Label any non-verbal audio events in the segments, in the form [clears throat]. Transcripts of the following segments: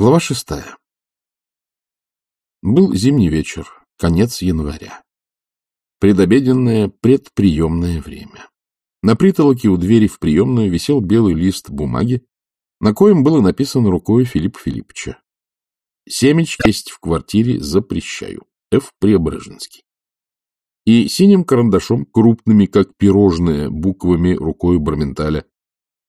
Глава шестая. Был зимний вечер, конец января. Предобеденное предприемное время. На притолоке у двери в приемную висел белый лист бумаги, на коем было написано рукой Филиппа Филипповича. Семечки есть в квартире запрещаю. Ф. Преображенский. И синим карандашом, крупными, как пирожные, буквами рукой Барменталя.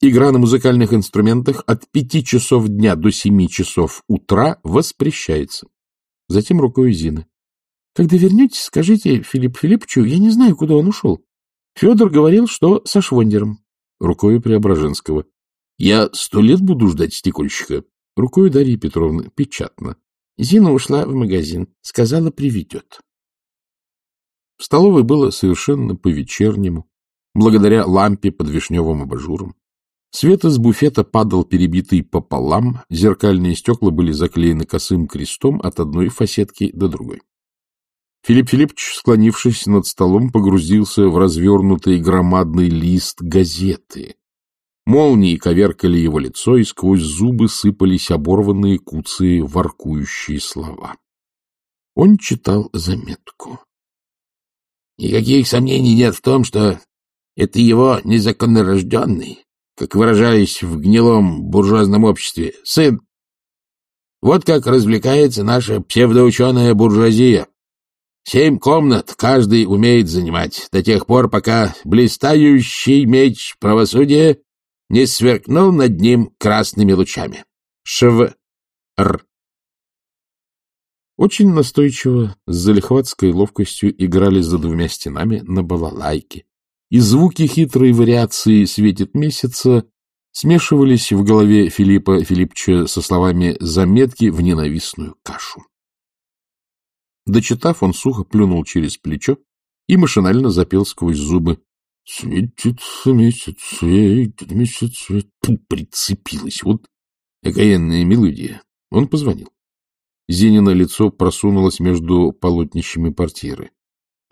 Игра на музыкальных инструментах от пяти часов дня до семи часов утра воспрещается. Затем рукой Зины. — Когда вернетесь, скажите Филипп Филипповичу, я не знаю, куда он ушел. Федор говорил, что со Швондером. Рукою Преображенского. — Я сто лет буду ждать стекольщика. Рукою Дарьи Петровны. Печатно. Зина ушла в магазин. Сказала, приведет. В столовой было совершенно по-вечернему, благодаря лампе под вишневым абажуром. Свет из буфета падал перебитый пополам, зеркальные стекла были заклеены косым крестом от одной фасетки до другой. Филипп Филиппович, склонившись над столом, погрузился в развернутый громадный лист газеты. Молнии коверкали его лицо, и сквозь зубы сыпались оборванные куцы, воркующие слова. Он читал заметку. Никаких сомнений нет в том, что это его незаконнорожденный, как выражаясь в гнилом буржуазном обществе, сын. Вот как развлекается наша псевдоученая буржуазия. Семь комнат каждый умеет занимать до тех пор, пока блистающий меч правосудия не сверкнул над ним красными лучами. Шв. Р. Очень настойчиво, с залихватской ловкостью играли за двумя стенами на балалайке, и звуки хитрой вариации «Светит месяца» смешивались в голове Филиппа Филипповича со словами «заметки в ненавистную кашу». Дочитав, он сухо плюнул через плечо и машинально запел сквозь зубы. «Светит месяц, светит месяц, светит...» Прицепилась. Вот окаянная мелодия. Он позвонил. Зинина лицо просунулось между полотнищами портьеры.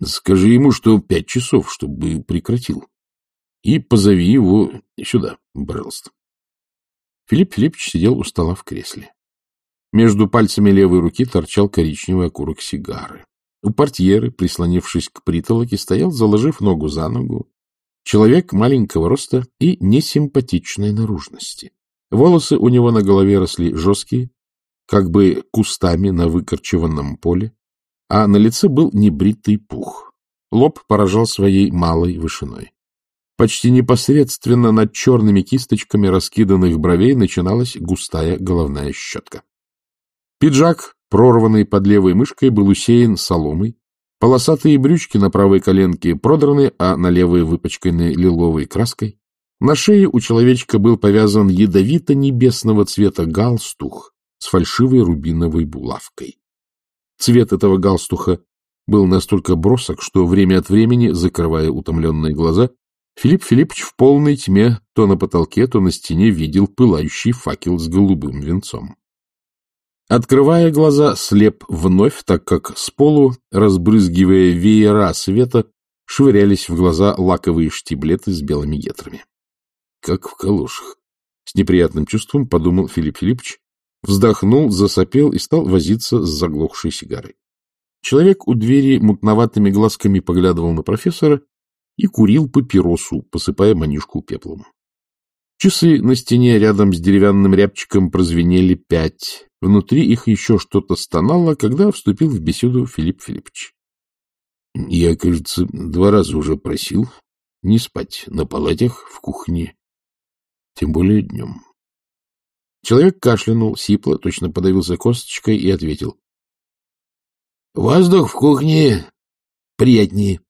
Скажи ему, что пять часов, чтобы прекратил. И позови его сюда, пожалуйста. Филипп Филиппович сидел у стола в кресле. Между пальцами левой руки торчал коричневый окурок сигары. У портьеры, прислонившись к притолоке, стоял, заложив ногу за ногу, человек маленького роста и несимпатичной наружности. Волосы у него на голове росли жесткие, как бы кустами на выкорчеванном поле, а на лице был небритый пух. Лоб поражал своей малой вышиной. Почти непосредственно над черными кисточками раскиданных бровей начиналась густая головная щетка. Пиджак, прорванный под левой мышкой, был усеян соломой, полосатые брючки на правой коленке продраны, а на левой выпачканы лиловой краской. На шее у человечка был повязан ядовито-небесного цвета галстух с фальшивой рубиновой булавкой. Цвет этого галстуха был настолько бросок, что время от времени, закрывая утомленные глаза, Филипп Филиппович в полной тьме то на потолке, то на стене видел пылающий факел с голубым венцом. Открывая глаза, слеп вновь, так как с полу, разбрызгивая веера света, швырялись в глаза лаковые штиблеты с белыми гетрами. Как в калошах. С неприятным чувством подумал Филипп Филиппович, вздохнул, засопел и стал возиться с заглохшей сигарой. Человек у двери мутноватыми глазками поглядывал на профессора и курил папиросу, посыпая манишку пеплом. Часы на стене рядом с деревянным рябчиком прозвенели пять. Внутри их еще что-то стонало, когда вступил в беседу Филипп Филиппович. — Я, кажется, два раза уже просил не спать на палатях в кухне, тем более днем. Человек кашлянул, сипло, точно подавился косточкой и ответил. — Воздух в кухне приятнее.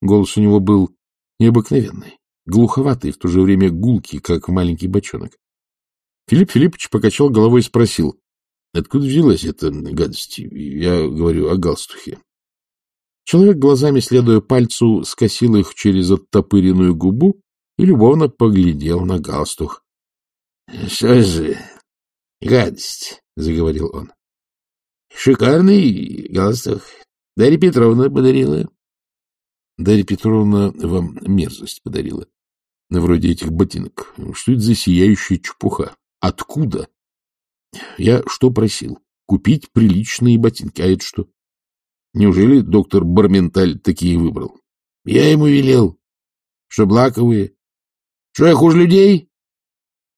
Голос у него был необыкновенный, глуховатый, в то же время гулкий, как маленький бочонок. Филипп Филиппович покачал головой и спросил, — Откуда взялась эта гадость? Я говорю о галстухе. Человек, глазами следуя пальцу, скосил их через оттопыренную губу и любовно поглядел на галстух. — Что же, гадость, — заговорил он. — Шикарный галстук. Дарья Петровна подарила. — Дарья Петровна вам мерзость подарила. Вроде этих ботинок. Что это за сияющая чепуха? Откуда? Я что просил? Купить приличные ботинки. А это что? Неужели доктор Барменталь такие выбрал? Я ему велел. Что, блаковые? Что, я хуже людей?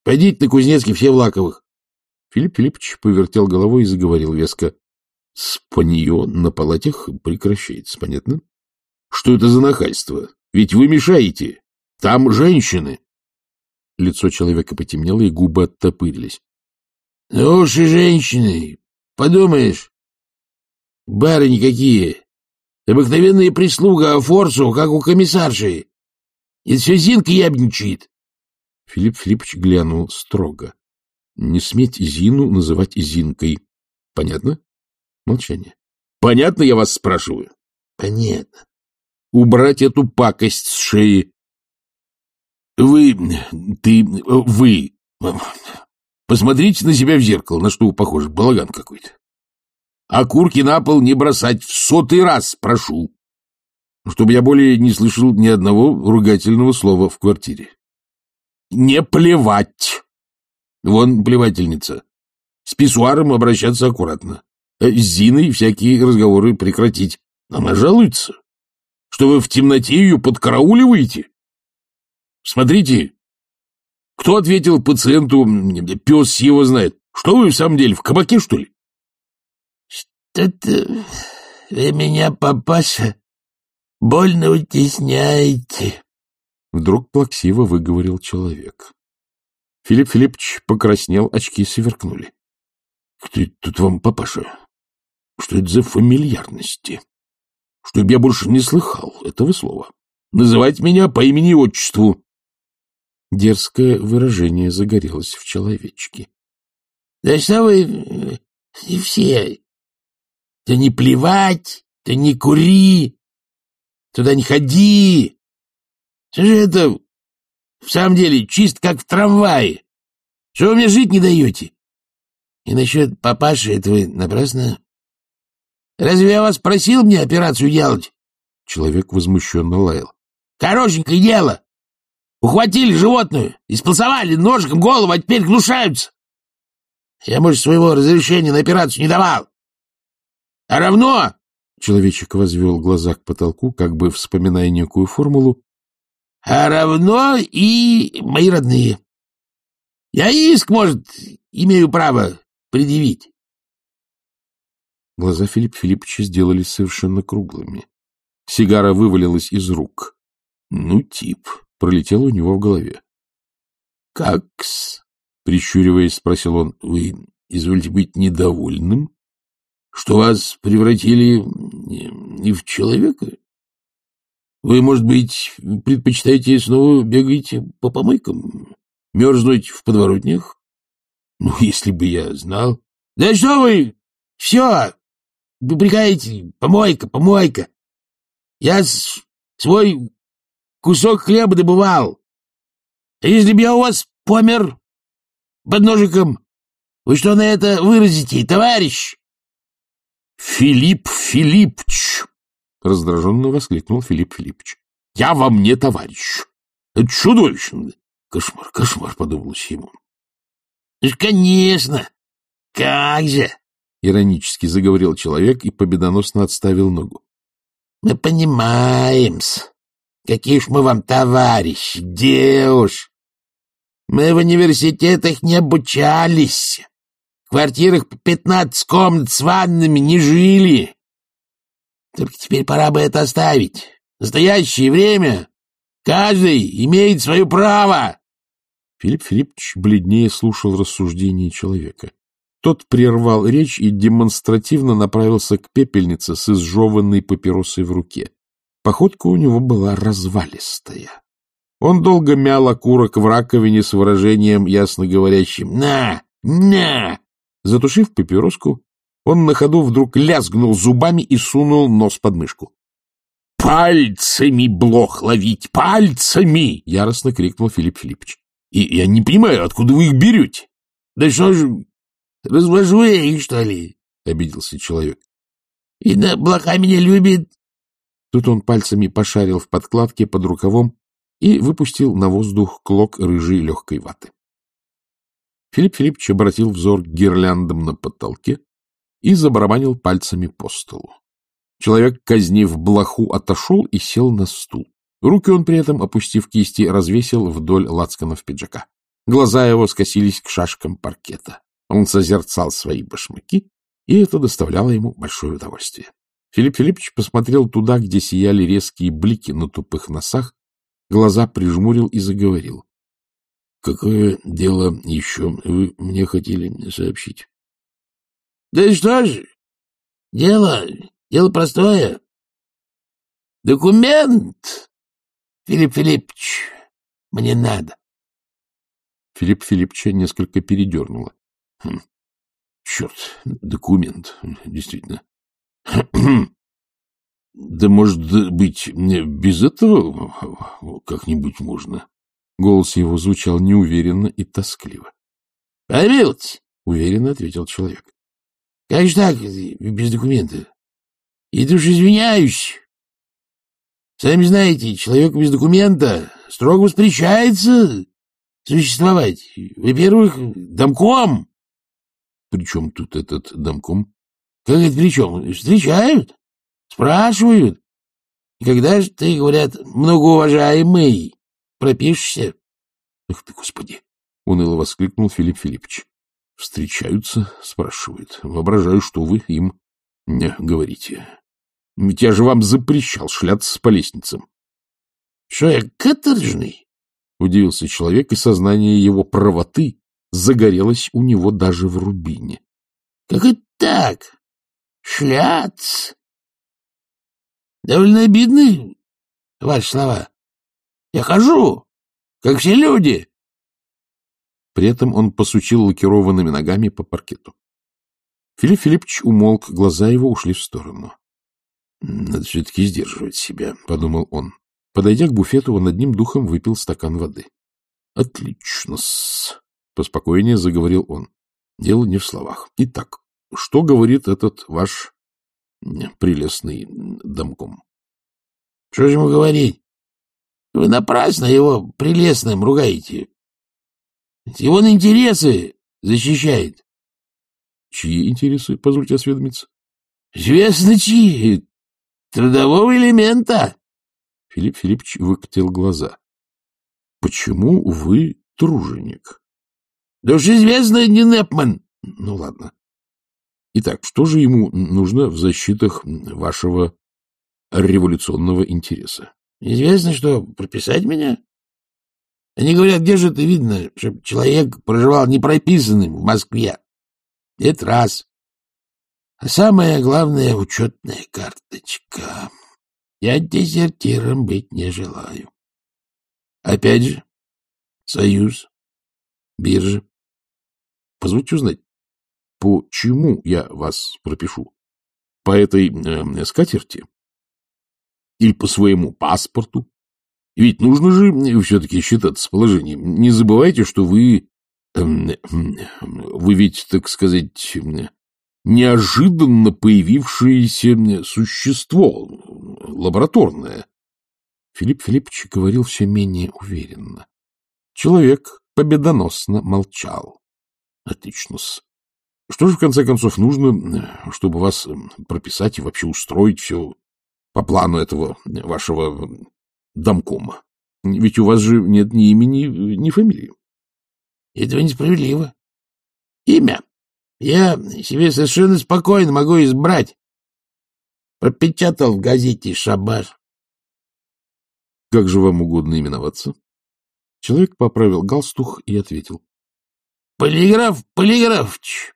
Пойдите на Кузнецкий, все в лаковых. Филипп Филиппович повертел головой и заговорил веско. Спанье на палатях прекращается, понятно? Что это за нахальство? Ведь вы мешаете. Там женщины. Лицо человека потемнело, и губы оттопырились. — Ну уж и женщины. Подумаешь. Барыни какие. Обыкновенная прислуга, а форсу, как у комиссарши. И все Зинка ябничает. Филипп Филиппович глянул строго. Не сметь Зину называть Зинкой. Понятно? Молчание. Понятно, я вас спрашиваю? Понятно. Убрать эту пакость с шеи. Вы, ты, вы, посмотрите на себя в зеркало, на что вы похожи, балаган какой-то. Окурки на пол не бросать в сотый раз, прошу, чтобы я более не слышал ни одного ругательного слова в квартире. Не плевать. Вон плевательница. С писсуаром обращаться аккуратно. Э, с Зиной всякие разговоры прекратить. Она жалуется, что вы в темноте ее подкарауливаете. Смотрите, кто ответил пациенту, пес его знает. Что вы в самом деле, в кабаке, что ли? Что-то вы меня, папаша, больно утесняете. Вдруг плаксиво выговорил человек. Филипп Филиппович покраснел, очки сверкнули. — Кто это тут вам, папаша? Что это за фамильярности? Чтоб я больше не слыхал этого слова. Называть меня по имени и отчеству. Дерзкое выражение загорелось в человечке. — Да что вы и все? Да не плевать, да не кури, туда не ходи. Что же это в самом деле чист как в трамвае? Что вы мне жить не даете? И насчет папаши это вы напрасно. Разве я вас просил мне операцию делать? Человек возмущенно лаял. Хорошенькое дело. Ухватили животную, исполосовали ножиком голову, а теперь гнушаются. Я, может, своего разрешения на операцию не давал. А равно, — человечек возвел глаза к потолку, как бы вспоминая некую формулу, — а равно и мои родные. Я иск, может, имею право предъявить. Глаза Филиппа Филипповича сделались совершенно круглыми. Сигара вывалилась из рук. Ну, тип, пролетел у него в голове. — Как-с? — прищуриваясь, спросил он. — Вы извольте быть недовольным, что вас превратили не в человека? Вы, может быть, предпочитаете снова бегать по помойкам, мерзнуть в подворотнях? Ну, если бы я знал. Да что вы! Все! Вы помойка, помойка. Я свой кусок хлеба добывал. А если бы я у вас помер под ножиком, вы что на это выразите, товарищ? Филипп Филиппович! Раздраженно воскликнул Филипп Филиппович. Я вам не товарищ. Это чудовищно. Кошмар, кошмар, подумалось ему. Конечно. Как же? Иронически заговорил человек и победоносно отставил ногу. Мы понимаем-с. Какие уж мы вам товарищи, где. Мы в университетах не обучались. В квартирах по пятнадцать комнат с ваннами не жили. Только теперь пора бы это оставить. настоящее время каждый имеет свое право. Филипп Филиппович бледнее слушал рассуждения человека. Тот прервал речь и демонстративно направился к пепельнице с изжеванной папиросой в руке. Походка у него была развалистая. Он долго мял окурок в раковине с выражением ясно говорящим «На! На!». Затушив папироску, он на ходу вдруг лязгнул зубами и сунул нос под мышку. «Пальцами блох ловить! Пальцами!» — яростно крикнул Филипп Филиппович. «И я не понимаю, откуда вы их берете?» «Да что же, развожу я их, что ли?» — обиделся человек. «Видно, блоха меня любит». Тут он пальцами пошарил в подкладке под рукавом и выпустил на воздух клок рыжей легкой ваты. Филипп Филиппович обратил взор к гирляндам на потолке и забарабанил пальцами по столу. Человек, казнив блоху, отошел и сел на стул. Руки он при этом, опустив кисти, развесил вдоль лацканов пиджака. Глаза его скосились к шашкам паркета. Он созерцал свои башмаки, и это доставляло ему большое удовольствие. Филипп Филиппович посмотрел туда, где сияли резкие блики на тупых носах, глаза прижмурил и заговорил. — Какое дело еще вы мне хотели сообщить? — Да что же, дело, дело простое. Документ, Филипп Филиппович, мне надо. Филипп Филипповича несколько передернуло. Хм, черт, документ, действительно. [clears throat] Да, может быть, без этого как-нибудь можно? Голос его звучал неуверенно и тоскливо. — Помилуйте, — уверенно ответил человек. — Как же так, без документа? И уж извиняюсь. Сами знаете, человек без документа строго воспрещается существовать. Во-первых, домком. — При чем тут этот домком? — Как это при чем? Встречают, спрашивают. И когда же ты, говорят, многоуважаемый, пропишешься? — Ах ты, господи! — уныло воскликнул Филипп Филиппович. — Встречаются, спрашивают. Воображаю, что вы им не говорите. Ведь я же вам запрещал шляться по лестницам. — Что я каторжный? — удивился человек, и сознание его правоты загорелось у него даже в рубине. — Как это так? Шляц? Довольно обидны ваши слова. Я хожу, как все люди. При этом он посучил лакированными ногами по паркету. Филипп Филиппович умолк, глаза его ушли в сторону. — Надо все-таки сдерживать себя, — подумал он. Подойдя к буфету, он одним духом выпил стакан воды. — Отлично-с, — поспокойнее заговорил он. Дело не в словах. Итак, что говорит этот ваш прелестный домком? — Что же ему говорить? Вы напрасно его прелестным ругаете. Его интересы защищает. — Чьи интересы, позвольте осведомиться? — Известно чьи. Трудового элемента. Филипп Филиппович выкатил глаза. — Почему вы труженик? — Да уж известно, не Непман. — Ну, ладно. Итак, что же ему нужно в защитах вашего революционного интереса? — Известно, что прописать меня. Они говорят, где же это видно, чтобы человек проживал непрописанным в Москве. Это раз. А самое главное — учетная карточка. Я дезертиром быть не желаю. Опять же, союз, биржа. Позвольте узнать, почему я вас пропишу? По этой э, скатерти? Или по своему паспорту? Ведь нужно же все-таки считаться с положением. Не забывайте, что вы... Э, вы ведь, так сказать, неожиданно появившееся существо, лабораторное. Филипп Филиппович говорил все менее уверенно. Человек победоносно молчал. Отлично -с. Что же, в конце концов, нужно, чтобы вас прописать и вообще устроить все по плану этого вашего домкома? Ведь у вас же нет ни имени, ни фамилии. Этого несправедливо. Имя я себе совершенно спокойно могу избрать. Пропечатал в газете «Шабаш». Как же вам угодно именоваться? Человек поправил галстух и ответил. — Полиграф Полиграфович.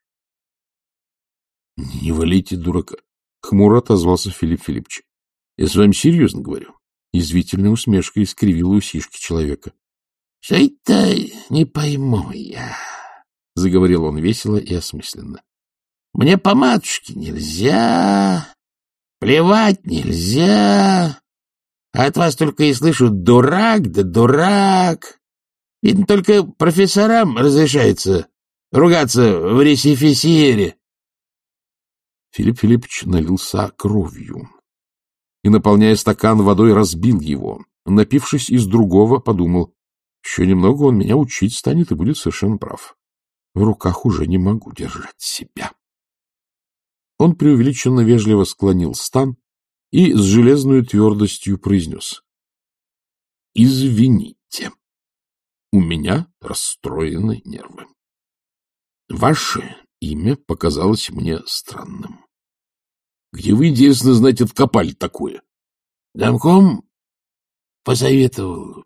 — Не валите дурака. Хмуро отозвался Филипп Филиппович. — Я с вами серьезно говорю. Язвительная усмешка искривила усишки человека. — Что это не пойму я? — заговорил он весело и осмысленно. — Мне по матушке нельзя, плевать нельзя, а от вас только и слышу «дурак» да «дурак». Видно, только профессорам разрешается ругаться в ресифисере. Филипп Филиппович налился кровью и, наполняя стакан водой, разбил его. Напившись из другого, подумал, еще немного он меня учить станет и будет совершенно прав. в руках уже не могу держать себя. Он преувеличенно вежливо склонил стан и с железной твердостью произнес. — Извините, у меня расстроены нервы. Ваше имя показалось мне странным. Где вы, интересно знать, откопали такое? Домком посоветовал.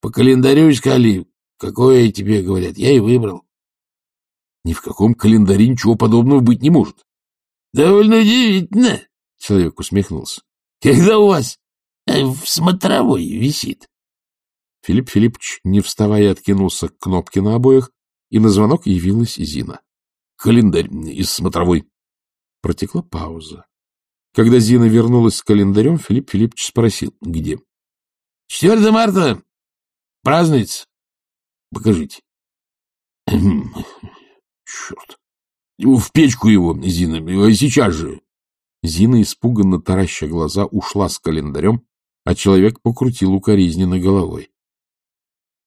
По календарю искали, какое тебе говорят. Я и выбрал. Ни в каком календаре ничего подобного быть не может. Довольно удивительно, — человек усмехнулся. — Когда у вас э, в смотровой висит? Филипп Филиппович, не вставая, откинулся к кнопке на обоях, и на звонок явилась Зина. — Календарь из смотровой. Протекла пауза. Когда Зина вернулась с календарем, Филипп Филиппович спросил, где. — 4 марта. Празднуется. — Покажите. — Черт. В печку его, Зина, сейчас же. Зина, испуганно тараща глаза, ушла с календарем, а человек покрутил укоризненно головой.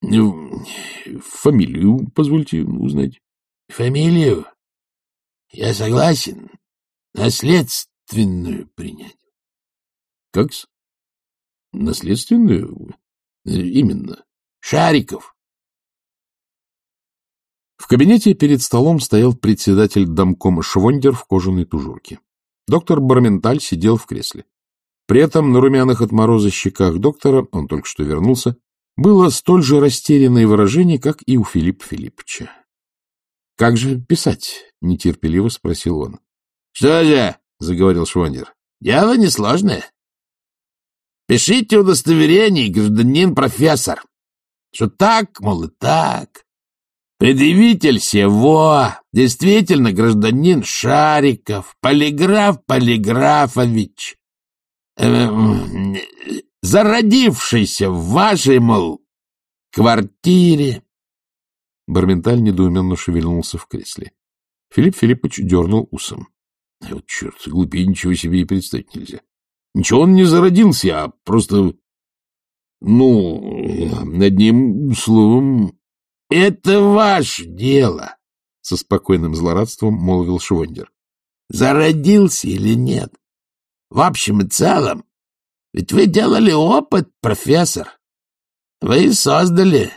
— Фамилию, позвольте узнать. — Фамилию? Я согласен. Наследственную принять. — Как-с? Наследственную? Именно. Шариков. В кабинете перед столом стоял председатель домкома Швондер в кожаной тужурке. Доктор Барменталь сидел в кресле. При этом на румяных от мороза щеках доктора, он только что вернулся, было столь же растерянное выражение, как и у Филиппа Филипповича. — Как же писать? — нетерпеливо спросил он. — Что же? — заговорил Швондер. — Дело несложное. Пишите удостоверение, гражданин профессор, что так, мол, и так. Предъявитель всего, действительно, гражданин Шариков, полиграф Полиграфович, э, зародившийся в вашей, мол, квартире. Барменталь недоуменно шевельнулся в кресле. Филипп Филиппович дернул усом. Вот черт, глупее ничего себе и представить нельзя. Ничего он не зародился, а просто... Ну, одним словом, — Это ваше дело, — со спокойным злорадством молвил Швондер. — Зародился или нет? В общем и целом, ведь вы делали опыт, профессор. Вы создали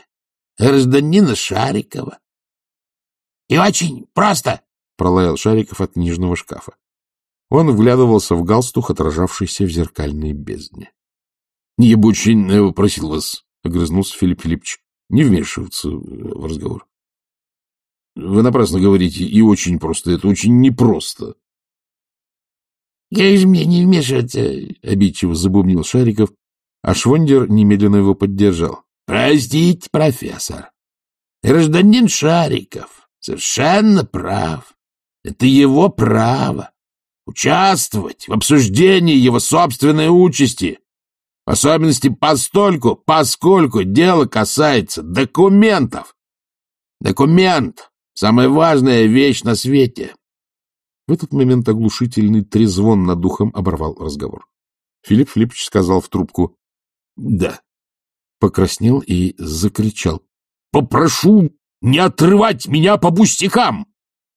гражданина Шарикова. — И очень просто, — пролаял Шариков от книжного шкафа. Он вглядывался в галстух, отражавшийся в зеркальной бездне. — очень э, просил вас, — огрызнулся Филипп Филиппович, не вмешиваться в разговор. Вы напрасно говорите, и очень просто, это очень непросто. — Как же мне не вмешиваться? — обидчиво забубнил Шариков, а Швондер немедленно его поддержал. — Простите, профессор, гражданин Шариков совершенно прав. Это его право участвовать в обсуждении его собственной участи. В особенности постольку, поскольку дело касается документов. Документ — самая важная вещь на свете. В этот момент оглушительный трезвон над духом оборвал разговор. Филипп Филиппович сказал в трубку «Да». Покраснел и закричал «Попрошу не отрывать меня по пустякам!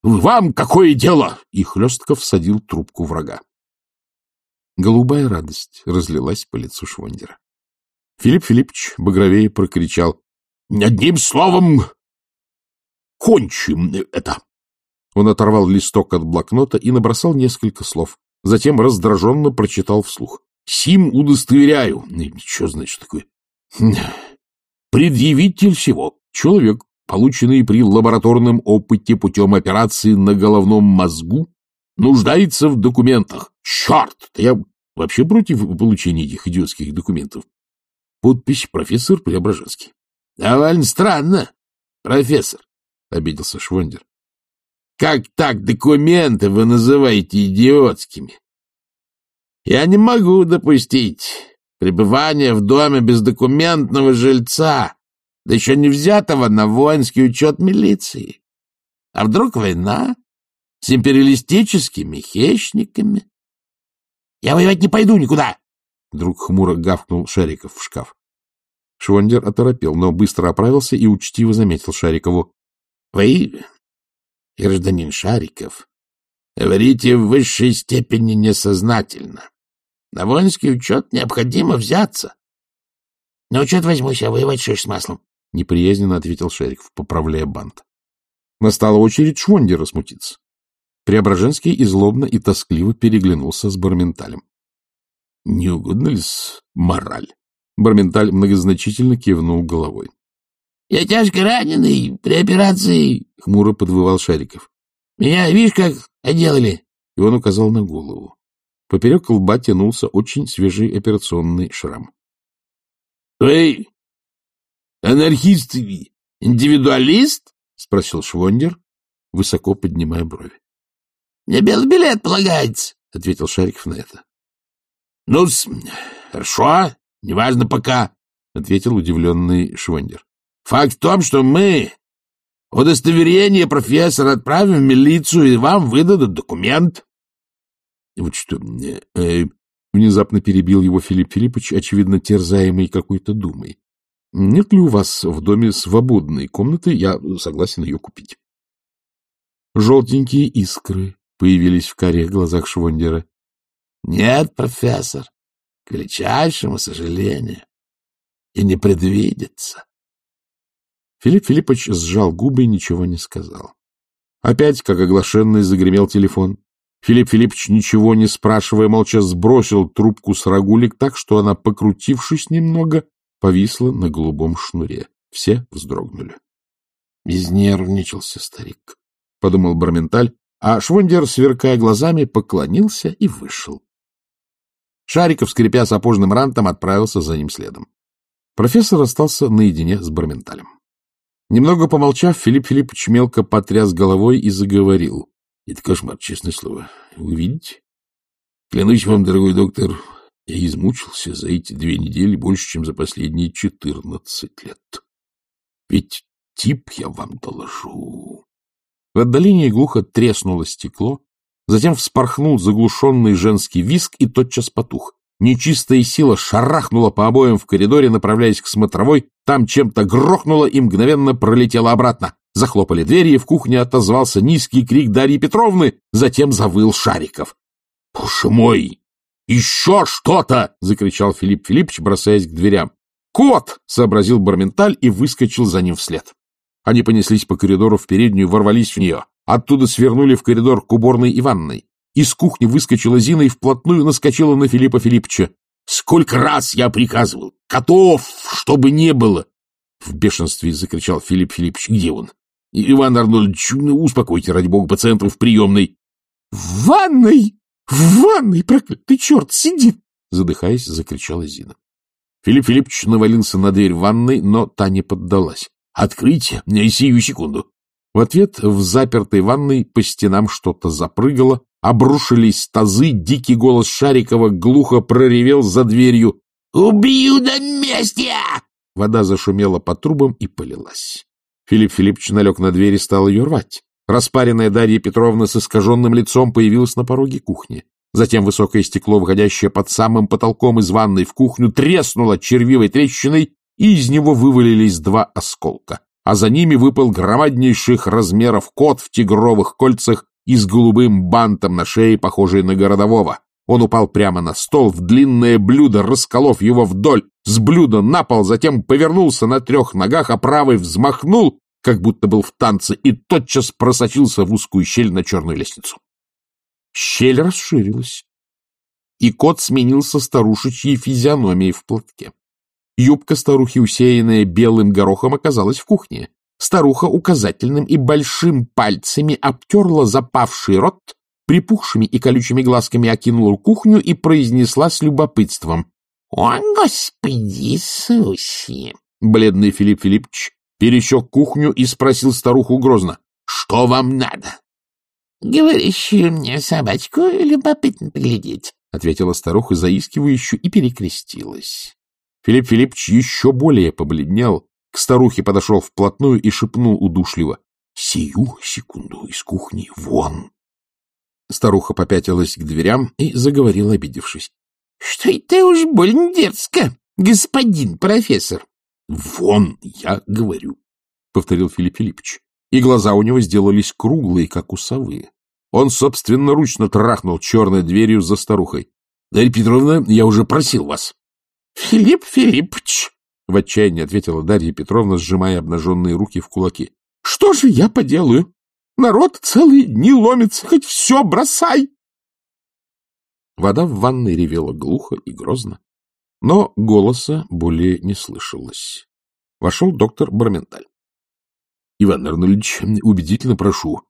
Вам какое дело?» И хлестко всадил трубку врага. Голубая радость разлилась по лицу Швондера. Филипп Филиппович багровее прокричал. — Одним словом, кончим это. Он оторвал листок от блокнота и набросал несколько слов. Затем раздраженно прочитал вслух. — Сим удостоверяю. Что значит такое? Предъявитель всего. Человек, полученный при лабораторном опыте путем операции на головном мозгу, нуждается в документах. Черт! Я вообще против получения этих идиотских документов. Подпись профессор Преображенский. — Довольно странно, профессор, — обиделся Швондер. — Как так документы вы называете идиотскими? Я не могу допустить пребывания в доме бездокументного жильца, да еще не взятого на воинский учет милиции. А вдруг война? с империалистическими хищниками. — Я воевать не пойду никуда! — вдруг хмуро гавкнул Шариков в шкаф. Швондер оторопел, но быстро оправился и учтиво заметил Шарикову. — Вы гражданин Шариков, говорите в высшей степени несознательно. На воинский учет необходимо взяться. — На учет возьмусь, а воевать шиш с маслом, — неприязненно ответил Шариков, поправляя бант. Настала очередь Швондера смутиться. Преображенский и злобно и тоскливо переглянулся с Барменталем. — Не угодно ли с мораль? Барменталь многозначительно кивнул головой. — Я тяжко раненый при операции, — хмуро подвывал Шариков. — Меня, видишь, как отделали? И он указал на голову. Поперек лба тянулся очень свежий операционный шрам. — Вы анархист, индивидуалист? — спросил Швондер, высоко поднимая брови. — Мне белый билет полагается, — ответил Шариков на это. — Ну, хорошо, неважно пока, — ответил удивленный Швондер. — Факт в том, что мы удостоверение профессора отправим в милицию, и вам выдадут документ. — Вот что, э, внезапно перебил его Филипп Филиппович, очевидно терзаемый какой-то думой. Нет ли у вас в доме свободной комнаты? Я согласен ее купить. Желтенькие искры появились в карих глазах Швондера. — Нет, профессор, к величайшему сожалению. И не предвидится. Филипп Филиппович сжал губы и ничего не сказал. Опять, как оглашенный, загремел телефон. Филипп Филиппович, ничего не спрашивая, молча сбросил трубку с рагулик так, что она, покрутившись немного, повисла на голубом шнуре. Все вздрогнули. Изнервничался старик, — подумал Барменталь, а Швондер, сверкая глазами, поклонился и вышел. Шариков, скрипя сапожным рантом, отправился за ним следом. Профессор остался наедине с Барменталем. Немного помолчав, Филипп Филиппович мелко потряс головой и заговорил. — Это кошмар, честное слово. Вы видите? Клянусь вам, дорогой доктор, я измучился за эти две недели больше, чем за последние четырнадцать лет. Ведь тип я вам доложу. В отдалении глухо треснуло стекло, затем вспорхнул заглушенный женский виск и тотчас потух. Нечистая сила шарахнула по обоям в коридоре, направляясь к смотровой, там чем-то грохнуло и мгновенно пролетело обратно. Захлопали двери, и в кухне отозвался низкий крик Дарьи Петровны, затем завыл Шариков. — Боже мой! «Еще что-то!» — закричал Филипп Филиппович, бросаясь к дверям. «Кот!» — сообразил Барменталь и выскочил за ним вслед. Они понеслись по коридору в переднюю, ворвались в нее. Оттуда свернули в коридор к уборной и ванной. Из кухни выскочила Зина и вплотную наскочила на Филиппа Филипповича. «Сколько раз я приказывал! Котов, чтобы не было!» В бешенстве закричал Филипп Филиппович. «Где он?» «Иван Арнольдович, ну, успокойте, ради бога, пациентов в приемной». «В ванной!» — В ванной, проклятый черт, сидит! — задыхаясь, закричала Зина. Филипп Филиппович навалился на дверь ванной, но та не поддалась. — Открыть сию секунду! В ответ в запертой ванной по стенам что-то запрыгало, обрушились тазы, дикий голос Шарикова глухо проревел за дверью. «Убью до мести!» Вода зашумела по трубам и полилась. Филипп Филиппович налег на дверь и стал ее рвать. Распаренная Дарья Петровна с искаженным лицом появилась на пороге кухни. Затем высокое стекло, выходящее под самым потолком из ванной в кухню, треснуло червивой трещиной, и из него вывалились два осколка. А за ними выпал громаднейших размеров кот в тигровых кольцах и с голубым бантом на шее, похожий на городового. Он упал прямо на стол в длинное блюдо, расколов его вдоль, с блюда на пол, затем повернулся на трех ногах, а правый взмахнул как будто был в танце, и тотчас просочился в узкую щель на черную лестницу. Щель расширилась, и кот сменился старушечьей физиономией в платке. Юбка старухи, усеянная белым горохом, оказалась в кухне. Старуха указательным и большим пальцами обтерла запавший рот, припухшими и колючими глазками окинула кухню и произнесла с любопытством. — О, Господи Иисусе! Бледный Филипп Филиппович пересек кухню и спросил старуху грозно. — Что вам надо? — Говорящую мне собачку любопытно поглядеть, — ответила старуха заискивающе и перекрестилась. Филипп Филиппович еще более побледнел, к старухе подошел вплотную и шепнул удушливо. — Сию секунду из кухни вон! Старуха попятилась к дверям и заговорила, обидевшись. — Что это уж больно дерзко, господин профессор. — Вон, я говорю, — повторил Филипп Филиппович. и глаза у него сделались круглые, как у совы. Он собственноручно трахнул черной дверью за старухой. — Дарья Петровна, я уже просил вас. — Филипп Филиппович, — в отчаянии ответила Дарья Петровна, сжимая обнаженные руки в кулаки. — Что же я поделаю? Народ целые дни ломится, хоть все бросай. Вода в ванной ревела глухо и грозно, но голоса более не слышалось. Вошел доктор Барменталь. — Иван Арнольдович, убедительно прошу.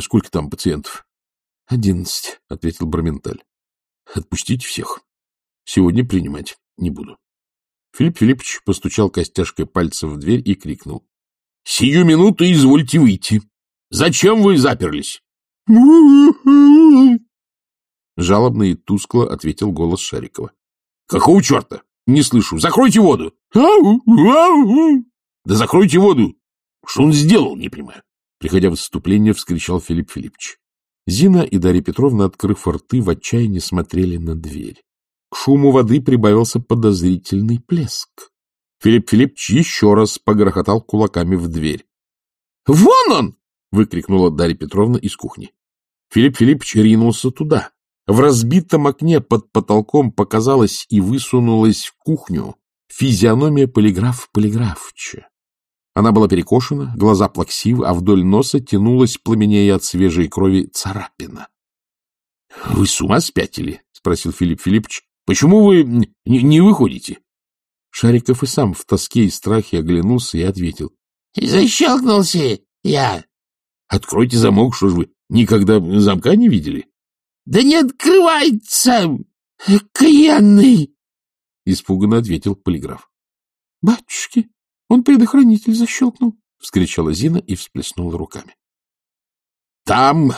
Сколько там пациентов? — Одиннадцать, — ответил Барменталь. — Отпустите всех. Сегодня принимать не буду. Филипп Филиппович постучал костяшкой пальца в дверь и крикнул. — Сию минуту извольте выйти. Зачем вы заперлись? [laughs] Жалобно и тускло ответил голос Шарикова. — Какого черта? Не слышу. Закройте воду. — Да закройте воду. Что он сделал, не понимаю. Приходя в выступление, вскричал Филипп Филиппович. Зина и Дарья Петровна, открыв рты, в отчаянии смотрели на дверь. К шуму воды прибавился подозрительный плеск. Филипп Филиппович еще раз погрохотал кулаками в дверь. — Вон он! — выкрикнула Дарья Петровна из кухни. Филипп Филиппович ринулся туда. В разбитом окне под потолком показалась и высунулась в кухню физиономия полиграф Полиграфча. Она была перекошена, глаза плаксивы, а вдоль носа тянулась, пламенея от свежей крови, царапина. — Вы с ума спятили? — спросил Филипп Филиппович. — Почему вы не, не выходите? Шариков и сам в тоске и страхе оглянулся и ответил. — Защелкнулся я. — Откройте замок, что ж вы, никогда замка не видели? — Да не открывается, каянный! — испуганно ответил полиграф. — Батюшки, он предохранитель защелкнул, — вскричала Зина и всплеснула руками. — Там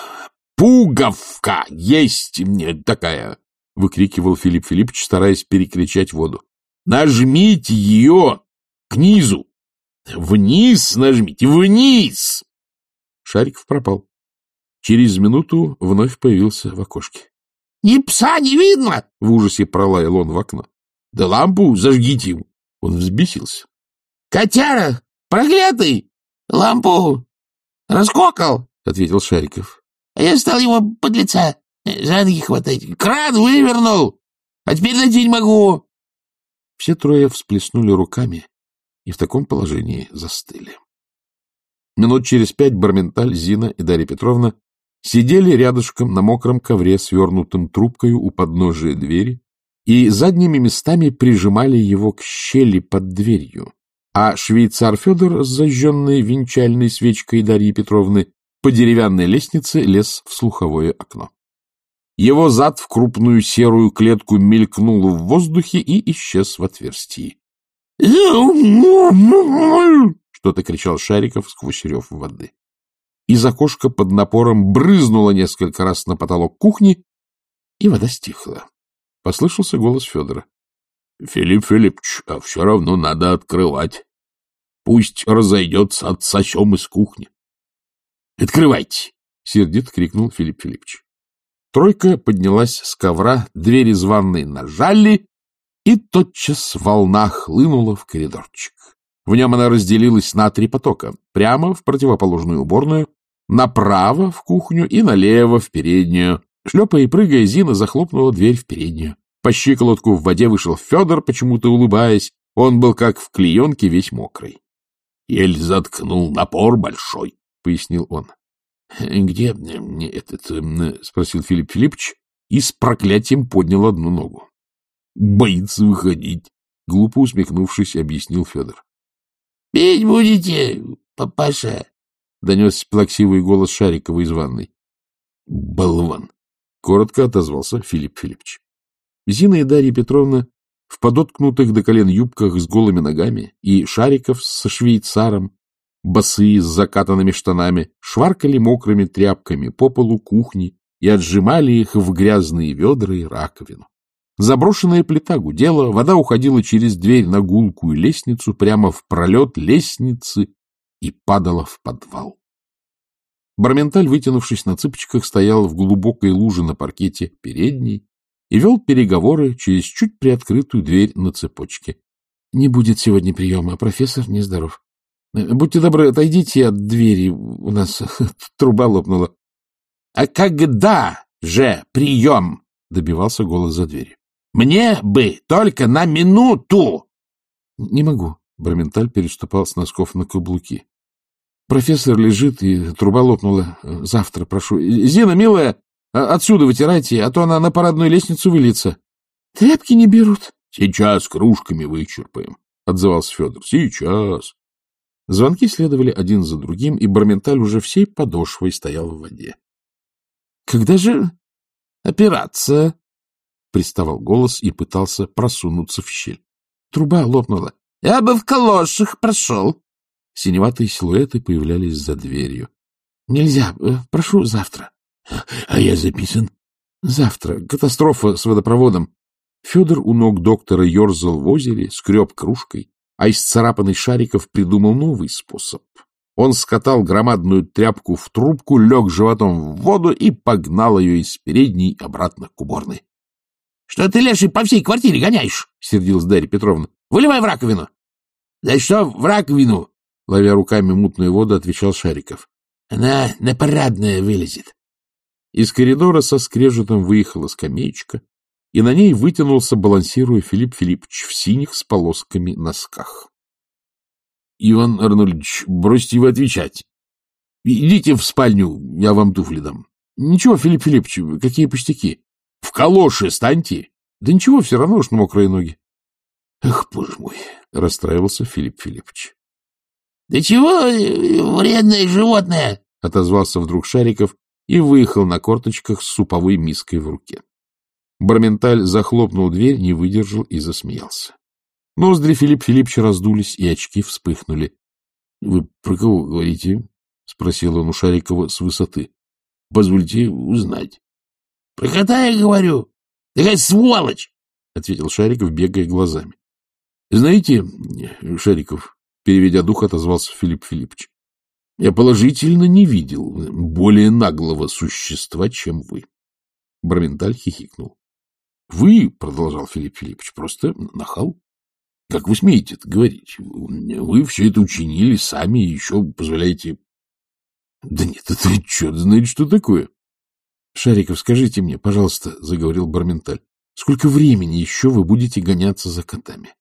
пуговка есть мне такая! — выкрикивал Филипп Филиппович, стараясь перекричать воду. — Нажмите ее к низу! Вниз нажмите! Вниз! Шариков пропал. Через минуту вновь появился в окошке. — Ни пса не видно! — в ужасе пролаял он в окно. — Да лампу зажгите ему! Он взбесился. — Котяра, проклятый! Лампу раскокал, — ответил Шариков. — А я стал его под лица за ноги хватать. Кран вывернул, а теперь надеть могу. Все трое всплеснули руками и в таком положении застыли. Минут через пять Барменталь, Зина и Дарья Петровна сидели рядышком на мокром ковре, свернутым трубкою у подножия двери, и задними местами прижимали его к щели под дверью, а швейцар Федор зажженной венчальной свечкой Дарьи Петровны по деревянной лестнице лез в слуховое окно. Его зад в крупную серую клетку мелькнул в воздухе и исчез в отверстии. Что-то кричал Шариков сквозь рев воды. Из окошка под напором брызнуло несколько раз на потолок кухни, и вода стихла. Послышался голос Федора. — Филипп Филиппович, а все равно надо открывать. Пусть разойдется, отсосем из кухни. — Открывайте! — сердито крикнул Филипп Филиппович. Тройка поднялась с ковра, дверь из ванной нажали, и тотчас волна хлынула в коридорчик. В нем она разделилась на три потока. Прямо в противоположную уборную, направо в кухню и налево в переднюю. Шлепая и прыгая, Зина захлопнула дверь в переднюю. По щиколотку в воде вышел Федор, почему-то улыбаясь. Он был как в клеенке весь мокрый. — Ель заткнул напор большой, — пояснил он. — Где мне этот? — спросил Филипп Филиппович и с проклятием поднял одну ногу. — Боится выходить, — глупо усмехнувшись, объяснил Федор. — Пить будете, папаша? — донесся плаксивый голос Шарикова из ванной. — Болван! — коротко отозвался Филипп Филиппович. Зина и Дарья Петровна в подоткнутых до колен юбках с голыми ногами и Шариков со швейцаром, босые с закатанными штанами, шваркали мокрыми тряпками по полу кухни и отжимали их в грязные ведра и раковину. Заброшенная плита гудела, вода уходила через дверь на гулкую лестницу прямо в пролет лестницы и падала в подвал. Барменталь, вытянувшись на цыпочках, стоял в глубокой луже на паркете передней и вел переговоры через чуть приоткрытую дверь на цепочке. — Не будет сегодня приема, профессор нездоров. Будьте добры, отойдите от двери, у нас [laughs] труба лопнула. — А когда же прием? — добивался голос за дверью. — Мне бы только на минуту! — Не могу. Браменталь переступал с носков на каблуки. — Профессор лежит, и труба лопнула. Завтра, прошу. Зина, милая, а, отсюда вытирайте, а то она на парадную лестницу выльется. — Тряпки не берут. — Сейчас кружками вычерпаем, — отзывался Федор. — Сейчас. Звонки следовали один за другим, и Барменталь уже всей подошвой стоял в воде. — Когда же операция? — приставал голос и пытался просунуться в щель. Труба лопнула. — Я бы в калошах прошел. Синеватые силуэты появлялись за дверью. — Нельзя. Э, прошу завтра. — А я записан? — Завтра. Катастрофа с водопроводом. Федор у ног доктора ерзал в озере, скреб кружкой, а из царапанных шариков придумал новый способ. Он скатал громадную тряпку в трубку, лег животом в воду и погнал ее из передней обратно к уборной. — Что ты, леший, по всей квартире гоняешь? — сердилась Дарья Петровна. — Выливай в раковину. — Да что в раковину? — ловя руками мутную воду, отвечал Шариков. — Она на парадное вылезет. Из коридора со скрежетом выехала скамеечка, и на ней вытянулся, балансируя Филипп Филиппович в синих с полосками носках. — Иван Арнольдович, бросьте его отвечать. Идите в спальню, я вам туфли дам. — Ничего, Филипп Филиппович, какие пустяки. — В калоши станьте. — Да ничего, все равно уж на мокрые ноги. — Эх, боже мой, — расстраивался Филипп Филиппович. — Да чего вредное животное? — отозвался вдруг Шариков и выехал на корточках с суповой миской в руке. Барменталь захлопнул дверь, не выдержал и засмеялся. Ноздри Филипп Филипповича раздулись, и очки вспыхнули. — Вы про кого говорите? — спросил он у Шарикова с высоты. — Позвольте узнать. — Про кота я говорю. Такая сволочь! — ответил Шариков, бегая глазами. — Знаете, Шариков, переведя дух, отозвался Филипп Филиппович, я положительно не видел более наглого существа, чем вы. Барменталь хихикнул. — Вы, — продолжал Филипп Филиппович, — просто нахал. Как вы смеете это говорить? Вы все это учинили сами и еще позволяете... Да нет, это черт знает, что такое. Шариков, скажите мне, пожалуйста, — заговорил Барменталь, — сколько времени еще вы будете гоняться за котами?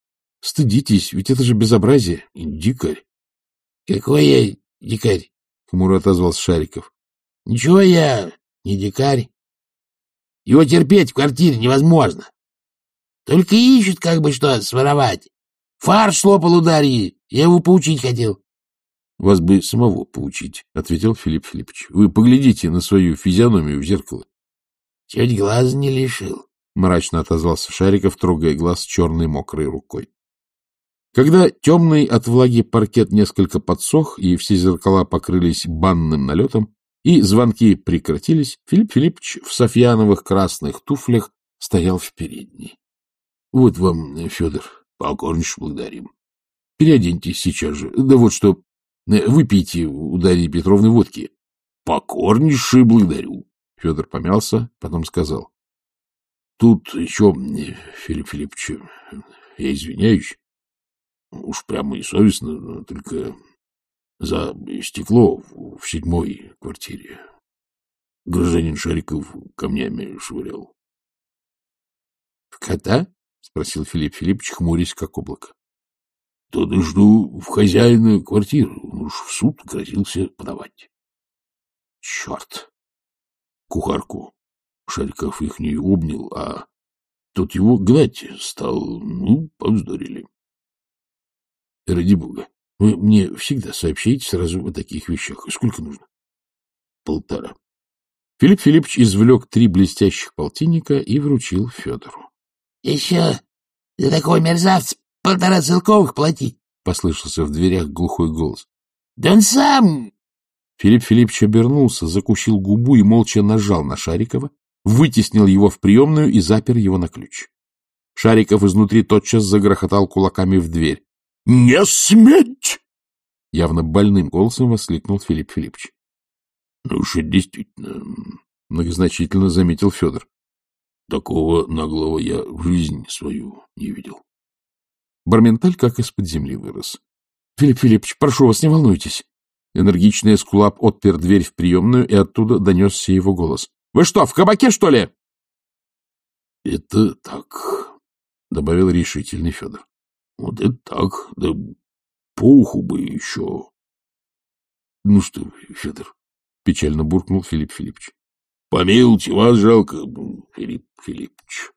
Стыдитесь, ведь это же безобразие. Дикарь. — Какой я дикарь? — хмуро отозвался Шариков. — Ничего я не дикарь. Его терпеть в квартире невозможно. Только ищут как бы что своровать. Фарш слопал удари, я его поучить хотел. — Вас бы самого поучить, — ответил Филипп Филиппович. — Вы поглядите на свою физиономию в зеркало. — Чуть глаз не лишил, — мрачно отозвался Шариков, трогая глаз черной мокрой рукой. Когда темный от влаги паркет несколько подсох, и все зеркала покрылись банным налетом, и звонки прекратились, Филипп Филиппович в софьяновых красных туфлях стоял в передней. — Вот вам, Федор, покорнейше благодарим. Переоденьтесь сейчас же. Да вот что, выпейте у Дарьи Петровны водки. — Покорнейше благодарю. Федор помялся, потом сказал. — Тут еще, Филипп Филиппович, я извиняюсь. Уж прямо и совестно, только за стекло в седьмой квартире. Гражданин Шариков камнями швырял. — В кота? — спросил Филипп Филиппович, хмурясь, как облако. — То да жду в хозяина квартиры. Он уж в суд грозился подавать. — Черт! Кухарку Шариков их не обнял, а тот его гнать стал. Ну, повздорили. — Ради бога, вы мне всегда сообщаете сразу о таких вещах. Сколько нужно? — Полтора. Филипп Филиппович извлек три блестящих полтинника и вручил Федору. — Еще за такой мерзавца полтора целковых плати, — послышался в дверях глухой голос. — Да он сам... Филипп Филиппович обернулся, закусил губу и молча нажал на Шарикова, вытеснил его в приемную и запер его на ключ. Шариков изнутри тотчас загрохотал кулаками в дверь. — Не сметь! — явно больным голосом воскликнул Филипп Филиппович. — Ну уж это действительно, — многозначительно заметил Федор. — Такого наглого я в жизнь свою не видел. Барменталь как из-под земли вырос. — Филипп Филиппович, прошу вас, не волнуйтесь. Энергичный эскулап отпер дверь в приемную, и оттуда донесся его голос. — Вы что, в кабаке, что ли? — Это так, — добавил решительный Федор. — Вот это так, да по уху бы еще. — Ну что Федор, — печально буркнул Филипп Филиппович. — Помилуйте, вас жалко, Филипп Филиппович.